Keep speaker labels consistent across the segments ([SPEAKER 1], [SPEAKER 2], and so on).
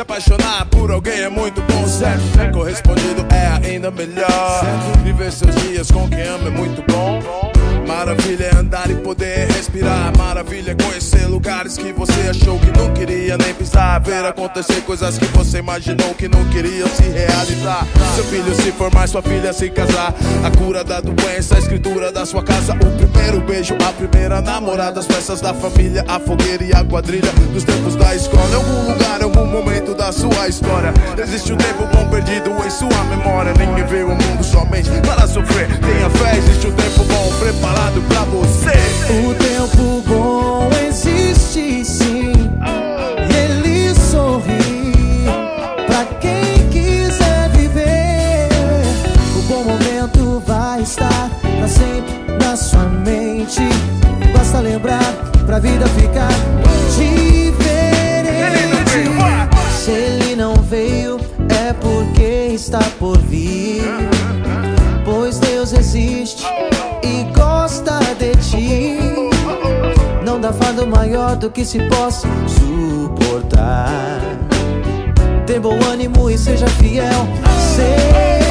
[SPEAKER 1] apaixonar por alguém é muito bom, certo? Correspondido é ainda melhor. Viver seus dias com quem ama é muito bom. Maravilha é andar e poder respirar. Maravilha é conhecer lugares que você achou que não queria nem pisar. Ver acontecer coisas que você imaginou que não queriam se realizar. Seu filho se formar, sua filha se casar. A cura da doença, a escritura da sua casa. O primeiro beijo, a primeira namorada. As peças da família, a fogueira e a quadrilha. Dos tempos da escola, em algum lugar, algum momento da sua história. Existe um tempo bom perdido em sua memória. Ninguém veio ao mundo somente para sofrer.
[SPEAKER 2] Vida ficar diferente. Se ele não veio, é porque está por vir. Pois Deus existe e gosta de ti. Não dá fardo maior do que se possa suportar. Tem bom ânimo e seja fiel. Ser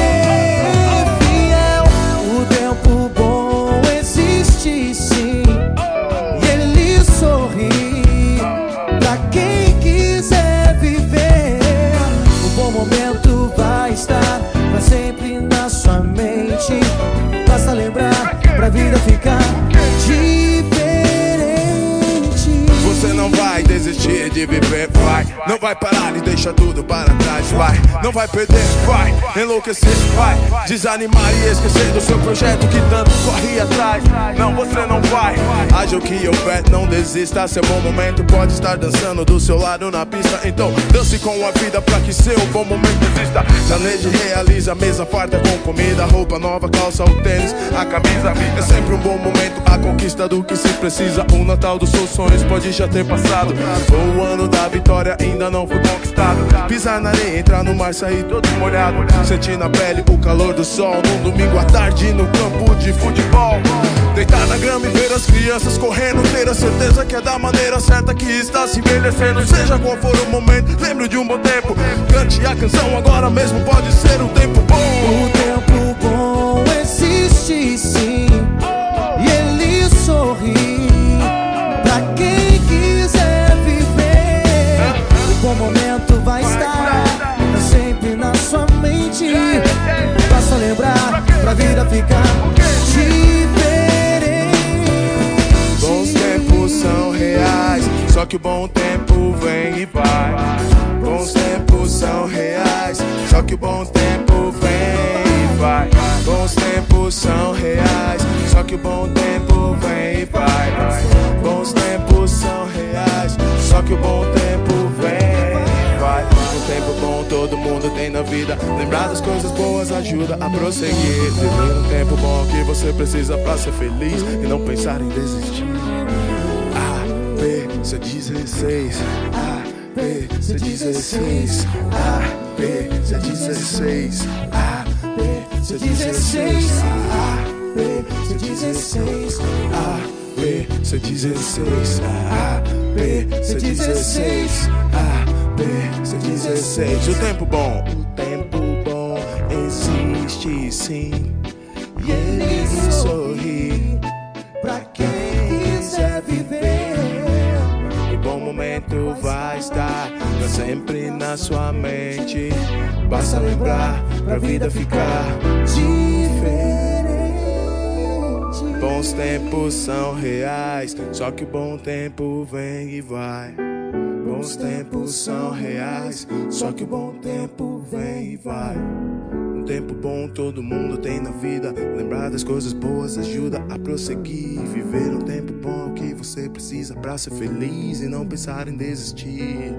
[SPEAKER 2] estar pra sempre na sua mente. Basta lembrar pra vida ficar
[SPEAKER 1] de viver, vai. Não vai parar e deixar tudo para trás, vai. Não vai perder, vai. Enlouquecer, vai. Desanimar e esquecer do seu projeto que tanto corre atrás. Não, você não vai. Haja o que houver, não desista. Seu bom momento pode estar dançando do seu lado na pista. Então, dance com a vida pra que seu bom momento exista. Planeje, realiza, mesa farta com comida, roupa nova, calça, o tênis, a camisa. É sempre um bom momento, a conquista do que se precisa. O Natal dos seus sonhos pode já ter passado. O ano da vitória ainda não foi conquistado. Pisar na areia, entrar no mar, sair todo molhado. Sentir na pele o calor do sol. Num domingo à tarde no campo de futebol. Deitar na grama e ver as crianças correndo. Ter a certeza que é da maneira certa que está se envelhecendo. Seja qual for o momento, lembre de um bom tempo. Cante a canção agora mesmo, pode ser um tempo bom.
[SPEAKER 2] O tempo bom existe sim. E ele sorri pra quem bom momento vai estar sempre na sua mente. Basta lembrar pra vida ficar
[SPEAKER 1] Bons
[SPEAKER 2] diferente.
[SPEAKER 1] tempos são reais, só que o bom tempo vem e vai. Bons tempos são reais, só que o bom tempo vem e vai. Bons tempos são reais, só que o bom tempo vem e vai. vai. Bons tempos são reais, só que o bom tempo vida. Lembrar das coisas boas ajuda a prosseguir. Viver um tempo bom que você precisa pra ser feliz e não pensar em desistir. A, B, C16. A, B, C16. A, B, C16. A, B, C16. A, B, C16. A, B, C16. A, B, C16. A, B, C16. B16. O tempo bom, o tempo bom existe sim. E ele sorri pra quem quiser viver. E bom momento vai estar pra sempre na sua mente. Basta lembrar pra vida ficar
[SPEAKER 2] diferente.
[SPEAKER 1] Bons tempos são reais, só que o bom tempo vem e vai. Bons tempos são reais, só que o bom tempo vem e vai. Um tempo bom todo mundo tem na vida. Lembrar das coisas boas ajuda a prosseguir. Viver um tempo bom que você precisa pra ser feliz e não pensar em desistir.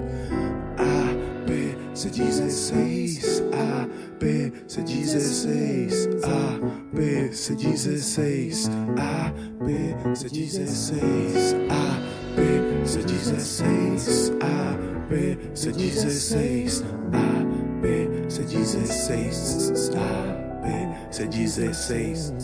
[SPEAKER 1] A, B, C 16. A, B, C 16. A, B, C 16. A, B, C 16. A, AP16, AP16, AP16, AP16.